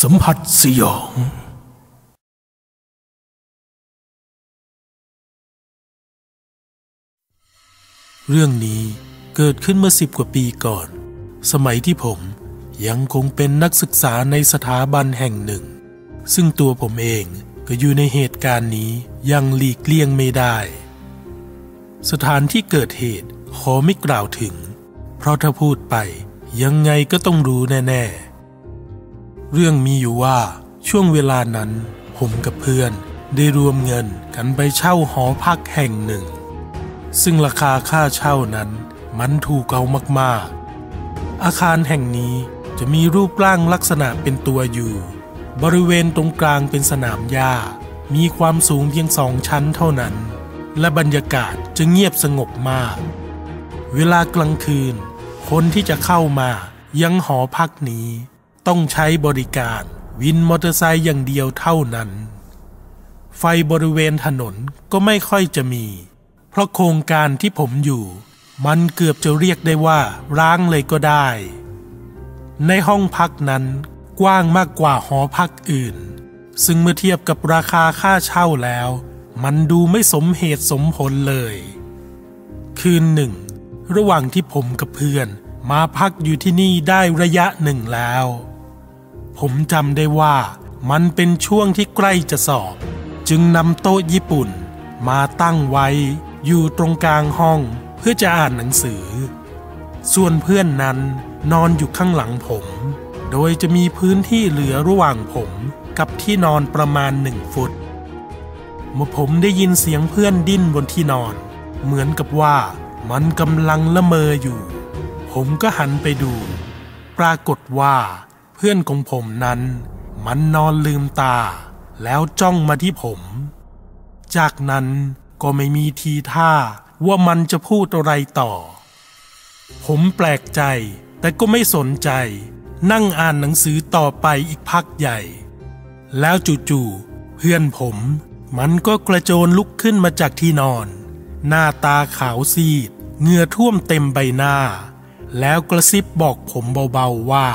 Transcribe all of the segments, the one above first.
สัมผัสสยอง เรื่องนี้เกิดขึ้นเมื่อสิบกว่าปีก่อน สมัยที่ผมยังคงเป็นนักศึกษาในสถาบันแห่งหนึ่ง ซึ่งตัวผมเองก็อยู่ในเหตุการณ์นี้ยังหลีกเลี่ยงไม่ได้ สถานที่เกิดเหตุขอไม่กล่าวถึง เพราะถ้าพูดไปยังไงก็ต้องรู้แน่ ๆ เรื่องมีอยู่ว่าช่วงเวลานั้นผมกับเพื่อนได้รวมเงินกันไปเช่าหอพักแห่งหนึ่ง ซึ่งราคาค่าเช่านั้นมันถูกเอามากๆ อาคารแห่งนี้จะมีรูปร่างลักษณะเป็นตัวอยู่ บริเวณตรงกลางเป็นสนามหญ้า มีความสูงเพียงสองชั้นเท่านั้น และบรรยากาศจะเงียบสงบมาก เวลากลางคืน คนที่จะเข้ามายังหอพักนี้ ต้องใช้บริการวินมอเตอร์ไซค์อย่างเดียวเท่านั้น ไฟบริเวณถนนก็ไม่ค่อยจะมี เพราะโครงการที่ผมอยู่ มันเกือบจะเรียกได้ว่าร้างเลยก็ได้ ในห้องพักนั้นกว้างมากกว่าหอพักอื่น ซึ่งเมื่อเทียบกับราคาค่าเช่าแล้ว มันดูไม่สมเหตุสมผลเลย คืนหนึ่ง ระหว่างที่ผมกับเพื่อนมาพักอยู่ที่นี่ได้ระยะหนึ่งแล้ว ผมจำได้ว่ามันเป็นช่วงที่ใกล้จะสอบ จึงนำโต๊ะญี่ปุ่น มาตั้งไว้อยู่ตรงกลางห้องเพื่อจะอ่านหนังสือ ส่วนเพื่อนนั้นนอนอยู่ข้างหลังผม โดยจะมีพื้นที่เหลือระหว่างผมกับที่นอนประมาณหนึ่งฟุต เมื่อผมได้ยินเสียงเพื่อนดิ้นบนที่นอน เหมือนกับว่ามันกำลังละเมออยู่ ผมก็หันไปดู ปรากฏว่า พื่อนของผมนั้น มันนอนลืมตา แล้วจ้องมาที่ผม จากนั้นก็ไม่มีทีท่าว่ามันจะพูดอะไรต่อ ผมแปลกใจแต่ก็ไม่สนใจ นั่งอ่านหนังสือต่อไปอีกพักใหญ่ แล้วจู่ๆเพื่อนผม มันก็กระโจนลุกขึ้นมาจากที่นอน หน้าตาขาวซีดเหงื่อท่วมเต็มใบหน้า แล้วกระซิบบอกผมเบาๆว่า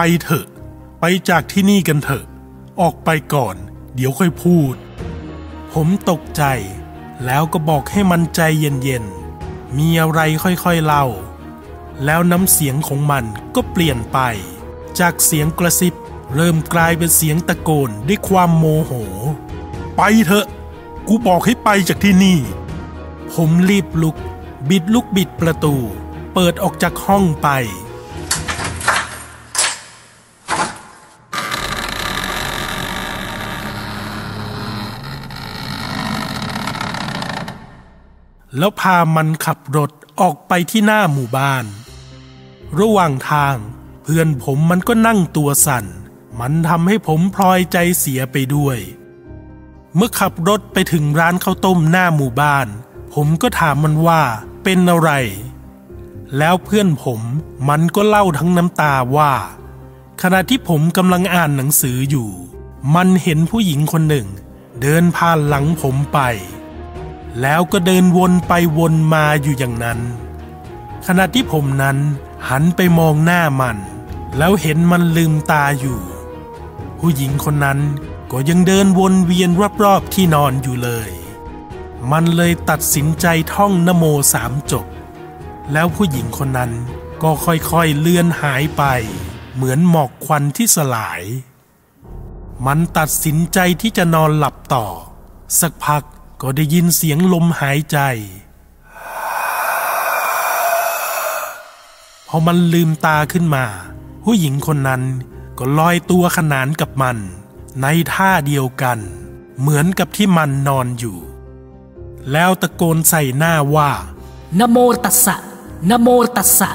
ไปเถอะ ไปจากที่นี่กันเถอะ ออกไปก่อน เดี๋ยวค่อยพูด ผมตกใจ แล้วก็บอกให้มันใจเย็นๆ มีอะไรค่อยๆเล่า แล้วน้ำเสียงของมันก็เปลี่ยนไป จากเสียงกระซิบ เริ่มกลายเป็นเสียงตะโกนด้วยความโมโห ไปเถอะ กูบอกให้ไปจากที่นี่ ผมรีบลุก บิดลุกบิดประตู เปิดออกจากห้องไป แล้วพามันขับรถออกไปที่หน้าหมู่บ้าน ระหว่างทางเพื่อนผมมันก็นั่งตัวสั่น มันทำให้ผมพลอยใจเสียไปด้วย เมื่อขับรถไปถึงร้านข้าวต้มหน้าหมู่บ้าน ผมก็ถามมันว่าเป็นอะไร แล้วเพื่อนผมมันก็เล่าทั้งน้ำตาว่า ขณะที่ผมกำลังอ่านหนังสืออยู่ มันเห็นผู้หญิงคนหนึ่ง เดินผ่านหลังผมไป แล้วก็เดินวนไปวนมาอยู่อย่างนั้น ขณะที่ผมนั้นหันไปมองหน้ามัน แล้วเห็นมันลืมตาอยู่ ผู้หญิงคนนั้นก็ยังเดินวนเวียนรอบๆที่นอนอยู่เลย มันเลยตัดสินใจท่องนโมสามจบ แล้วผู้หญิงคนนั้นก็ค่อยๆเลื่อนหายไป เหมือนหมอกควันที่สลาย มันตัดสินใจที่จะนอนหลับต่อ สักพัก ก็ได้ยินเสียงลมหายใจ พอมันลืมตาขึ้นมา ผู้หญิงคนนั้นก็ลอยตัวขนานกับมัน ในท่าเดียวกัน เหมือนกับที่มันนอนอยู่ แล้วตะโกนใส่หน้าว่านะโมตัสสะนะโมตัสสะ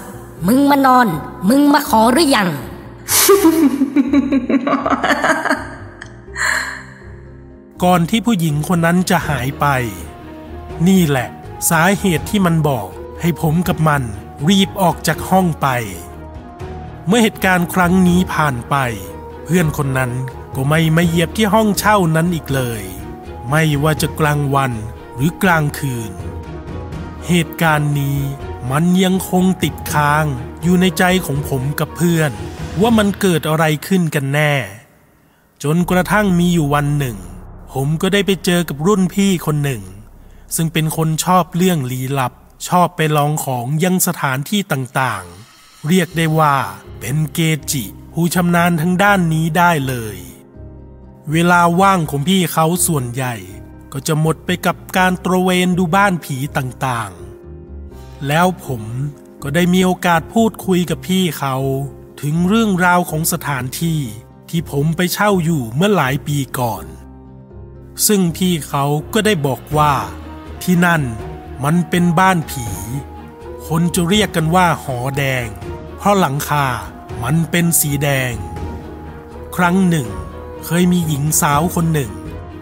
มึงมานอน มึงมาขอหรือยัง ก่อนที่ผู้หญิงคนนั้นจะหายไป นี่แหละ สาเหตุที่มันบอกให้ผมกับมันรีบออกจากห้องไป เมื่อเหตุการณ์ครั้งนี้ผ่านไป เพื่อนคนนั้นก็ไม่มาเหยียบที่ห้องเช่านั้นอีกเลย ไม่ว่าจะกลางวันหรือกลางคืน เหตุการณ์นี้มันยังคงติดค้างอยู่ในใจของผมกับเพื่อน ว่ามันเกิดอะไรขึ้นกันแน่ จนกระทั่งมีอยู่วันหนึ่ง ผมก็ได้ไปเจอกับรุ่นพี่คนหนึ่ง ซึ่งเป็นคนชอบเรื่องลี้ลับ ชอบไปลองของยังสถานที่ต่างๆ เรียกได้ว่าเป็นเกจิ ผู้ชำนาญทางด้านนี้ได้เลย เวลาว่างของพี่เขาส่วนใหญ่ ก็จะหมดไปกับการตระเวนดูบ้านผีต่างๆ แล้วผมก็ได้มีโอกาสพูดคุยกับพี่เขา ถึงเรื่องราวของสถานที่ที่ผมไปเช่าอยู่เมื่อหลายปีก่อน ซึ่งพี่เขาก็ได้บอกว่า ที่นั่นมันเป็นบ้านผี คนจะเรียกกันว่าหอแดง เพราะหลังคา มันเป็นสีแดง ครั้งหนึ่ง เคยมีหญิงสาวคนหนึ่ง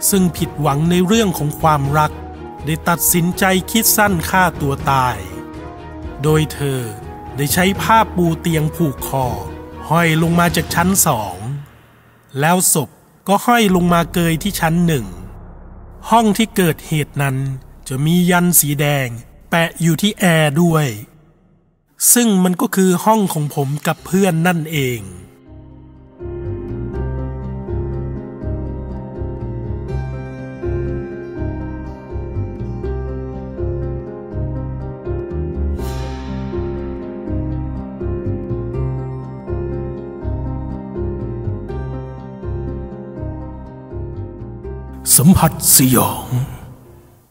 ซึ่งผิดหวังในเรื่องของความรัก ได้ตัดสินใจคิดสั้นฆ่าตัวตาย โดยเธอได้ใช้ผ้าปูเตียงผูกคอ ห้อยลงมาจากชั้นสอง แล้วศพก็ห้อยลงมาเกยที่ชั้นหนึ่ง ห้องที่เกิดเหตุนั้นจะมียันสีแดง แปะอยู่ที่แอร์ด้วย ซึ่งมันก็คือห้องของผมกับเพื่อนนั่นเอง สัมผัสสยอง